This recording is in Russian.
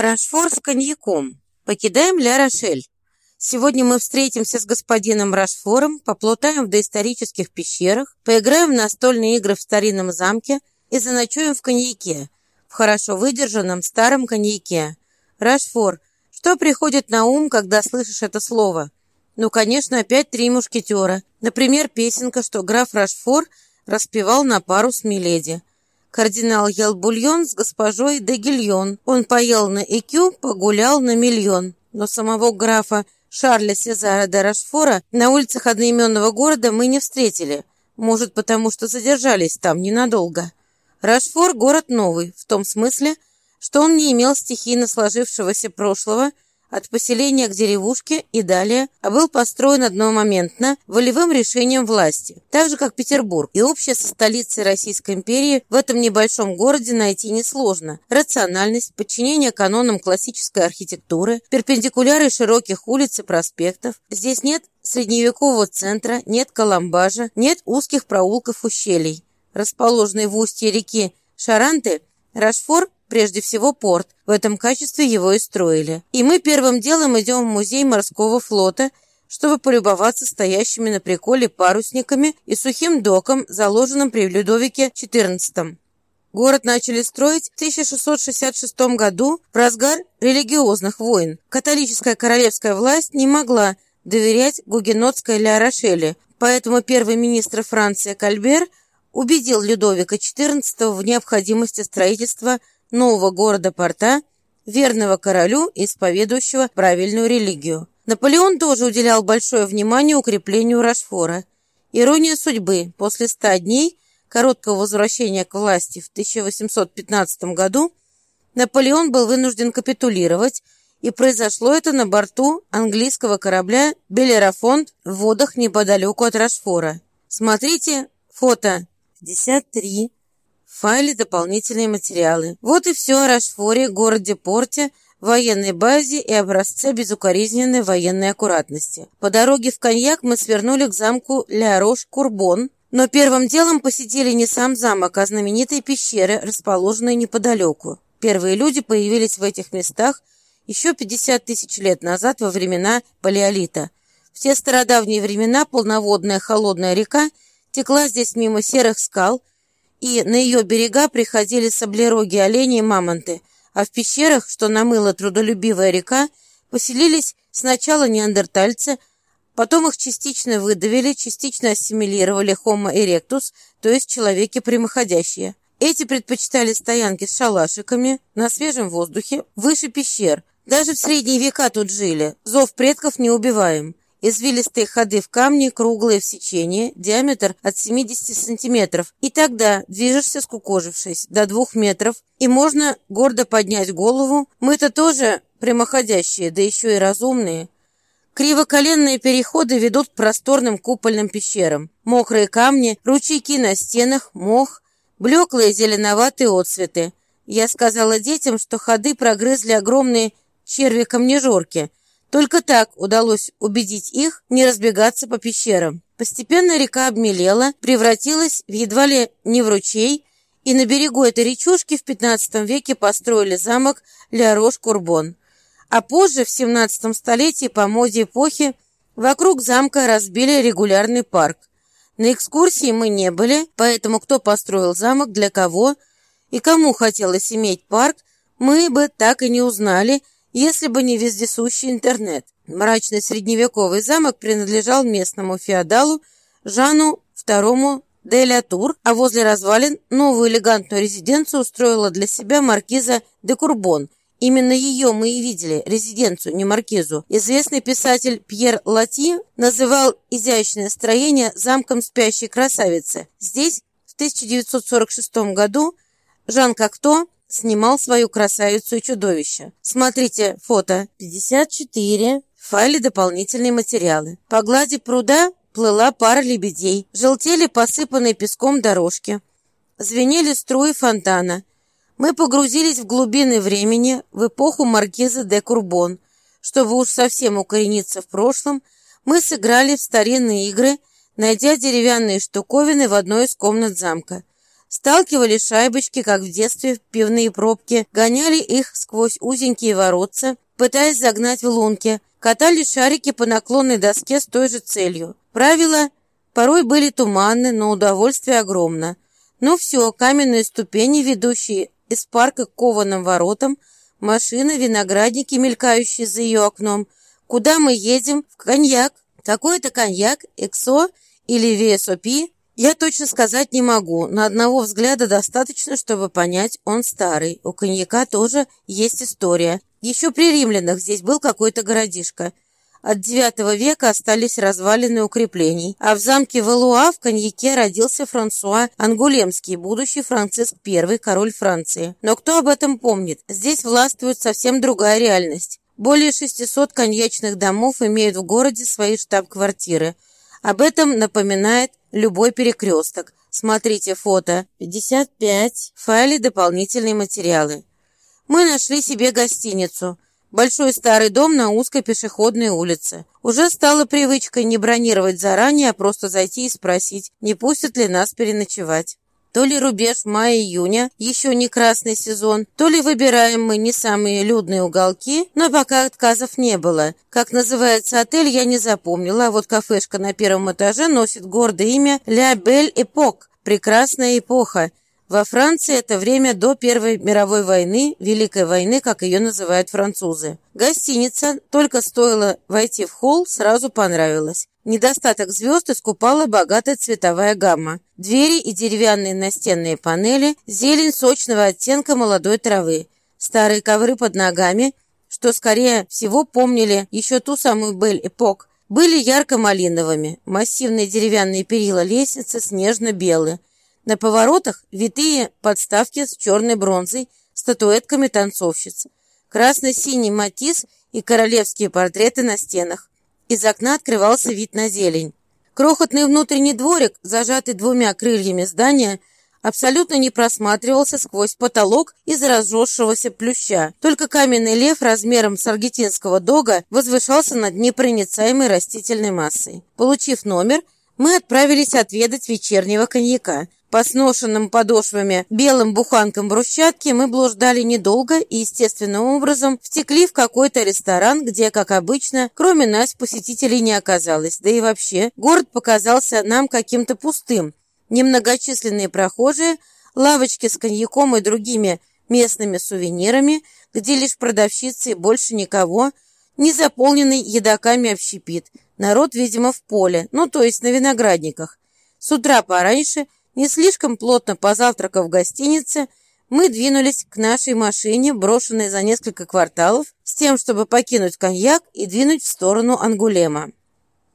Рашфор с коньяком. Покидаем Ля-Рошель. Сегодня мы встретимся с господином Рашфором, поплутаем в доисторических пещерах, поиграем в настольные игры в старинном замке и заночуем в коньяке, в хорошо выдержанном старом коньяке. Рашфор, что приходит на ум, когда слышишь это слово? Ну, конечно, опять три мушкетера. Например, песенка, что граф Рашфор распевал на пару с Миледи. Кардинал ел бульон с госпожой де Гильон. Он поел на икю, погулял на миллион. Но самого графа Шарля Сезара де Рашфора на улицах одноименного города мы не встретили. Может, потому что задержались там ненадолго. Рашфор – город новый, в том смысле, что он не имел стихийно сложившегося прошлого – от поселения к деревушке и далее, а был построен одномоментно волевым решением власти, так же как Петербург. И общее со столицей Российской империи в этом небольшом городе найти несложно. Рациональность, подчинение канонам классической архитектуры, перпендикуляры широких улиц и проспектов. Здесь нет средневекового центра, нет коломбажа, нет узких проулков ущелий. Расположенный в устье реки Шаранты, Рашфор прежде всего порт. В этом качестве его и строили. И мы первым делом идем в музей морского флота, чтобы полюбоваться стоящими на приколе парусниками и сухим доком, заложенным при Людовике XIV. Город начали строить в 1666 году в разгар религиозных войн. Католическая королевская власть не могла доверять гугенотской Ля-Рошеле, поэтому первый министр Франции Кальбер убедил Людовика XIV в необходимости строительства нового города-порта, верного королю, исповедующего правильную религию. Наполеон тоже уделял большое внимание укреплению Рашфора. Ирония судьбы. После ста дней короткого возвращения к власти в 1815 году Наполеон был вынужден капитулировать, и произошло это на борту английского корабля «Белерафонт» в водах неподалеку от Рашфора. Смотрите фото 53 в файле дополнительные материалы. Вот и все о Рашфоре, городе-порте, военной базе и образце безукоризненной военной аккуратности. По дороге в Коньяк мы свернули к замку Ля-Рош-Курбон, но первым делом посетили не сам замок, а знаменитые пещеры, расположенные неподалеку. Первые люди появились в этих местах еще 50 тысяч лет назад во времена Палеолита. В те стародавние времена полноводная холодная река текла здесь мимо серых скал, и на ее берега приходили саблероги, олени и мамонты, а в пещерах, что намыла трудолюбивая река, поселились сначала неандертальцы, потом их частично выдавили, частично ассимилировали Homo erectus, то есть человеки прямоходящие. Эти предпочитали стоянки с шалашиками на свежем воздухе выше пещер. Даже в средние века тут жили. Зов предков не убиваем. Извилистые ходы в камне, круглые в сечении, диаметр от 70 сантиметров. И тогда движешься, скукожившись, до двух метров, и можно гордо поднять голову. Мы-то тоже прямоходящие, да еще и разумные. Кривоколенные переходы ведут к просторным купольным пещерам. Мокрые камни, ручейки на стенах, мох, блеклые зеленоватые отцветы. Я сказала детям, что ходы прогрызли огромные черви-камнежорки – только так удалось убедить их не разбегаться по пещерам. Постепенно река обмелела, превратилась в едва ли не в ручей, и на берегу этой речушки в XV веке построили замок Ля-Рош-Курбон. А позже, в 17 столетии, по моде эпохи, вокруг замка разбили регулярный парк. На экскурсии мы не были, поэтому кто построил замок, для кого и кому хотелось иметь парк, мы бы так и не узнали – если бы не вездесущий интернет. Мрачный средневековый замок принадлежал местному феодалу Жану II де ля Тур, а возле развалин новую элегантную резиденцию устроила для себя маркиза де Курбон. Именно ее мы и видели, резиденцию, не маркизу. Известный писатель Пьер Лати называл изящное строение замком спящей красавицы. Здесь в 1946 году Жан Кокто снимал свою красавицу и чудовище. Смотрите фото 54, в файле дополнительные материалы. По глади пруда плыла пара лебедей, желтели посыпанные песком дорожки, звенели струи фонтана. Мы погрузились в глубины времени, в эпоху маркиза де Курбон. Чтобы уж совсем укорениться в прошлом, мы сыграли в старинные игры, найдя деревянные штуковины в одной из комнат замка. Сталкивали шайбочки, как в детстве, в пивные пробки, гоняли их сквозь узенькие воротца, пытаясь загнать в лунки, катали шарики по наклонной доске с той же целью. Правила порой были туманны, но удовольствие огромно. Ну все, каменные ступени, ведущие из парка к кованым воротам, машины, виноградники, мелькающие за ее окном. Куда мы едем? В коньяк. Какой-то коньяк, ЭКСО или ВСОП, я точно сказать не могу, но одного взгляда достаточно, чтобы понять, он старый. У коньяка тоже есть история. Еще при римлянах здесь был какой-то городишко. От IX века остались развалины укреплений, а в замке Валуа в коньяке родился Франсуа Ангулемский, будущий Франциск I, король Франции. Но кто об этом помнит? Здесь властвует совсем другая реальность. Более 600 коньячных домов имеют в городе свои штаб-квартиры. Об этом напоминает любой перекресток. Смотрите фото 55, в дополнительные материалы. Мы нашли себе гостиницу. Большой старый дом на узкой пешеходной улице. Уже стало привычкой не бронировать заранее, а просто зайти и спросить, не пустят ли нас переночевать. То ли рубеж мая-июня, еще не красный сезон, то ли выбираем мы не самые людные уголки, но пока отказов не было. Как называется отель, я не запомнила, а вот кафешка на первом этаже носит гордое имя «Ля Бель Эпок» – «Прекрасная эпоха». Во Франции это время до Первой мировой войны, Великой войны, как ее называют французы. Гостиница, только стоило войти в холл, сразу понравилась. Недостаток звезд искупала богатая цветовая гамма. Двери и деревянные настенные панели, зелень сочного оттенка молодой травы, старые ковры под ногами, что, скорее всего, помнили еще ту самую Бель-эпок, были ярко-малиновыми, массивные деревянные перила лестницы снежно-белые, на поворотах витые подставки с черной бронзой, статуэтками танцовщиц, красно-синий матис и королевские портреты на стенах. Из окна открывался вид на зелень. Крохотный внутренний дворик, зажатый двумя крыльями здания, абсолютно не просматривался сквозь потолок из разросшегося плюща. Только каменный лев размером с аргентинского дога возвышался над непроницаемой растительной массой. Получив номер, мы отправились отведать вечернего коньяка – по сношенным подошвами белым буханкам брусчатки мы блуждали недолго и естественным образом втекли в какой-то ресторан, где, как обычно, кроме нас посетителей не оказалось. Да и вообще, город показался нам каким-то пустым. Немногочисленные прохожие, лавочки с коньяком и другими местными сувенирами, где лишь продавщицы и больше никого, не заполненный едоками общепит. Народ, видимо, в поле, ну то есть на виноградниках. С утра пораньше – не слишком плотно позавтракав в гостинице, мы двинулись к нашей машине, брошенной за несколько кварталов, с тем, чтобы покинуть коньяк и двинуть в сторону Ангулема.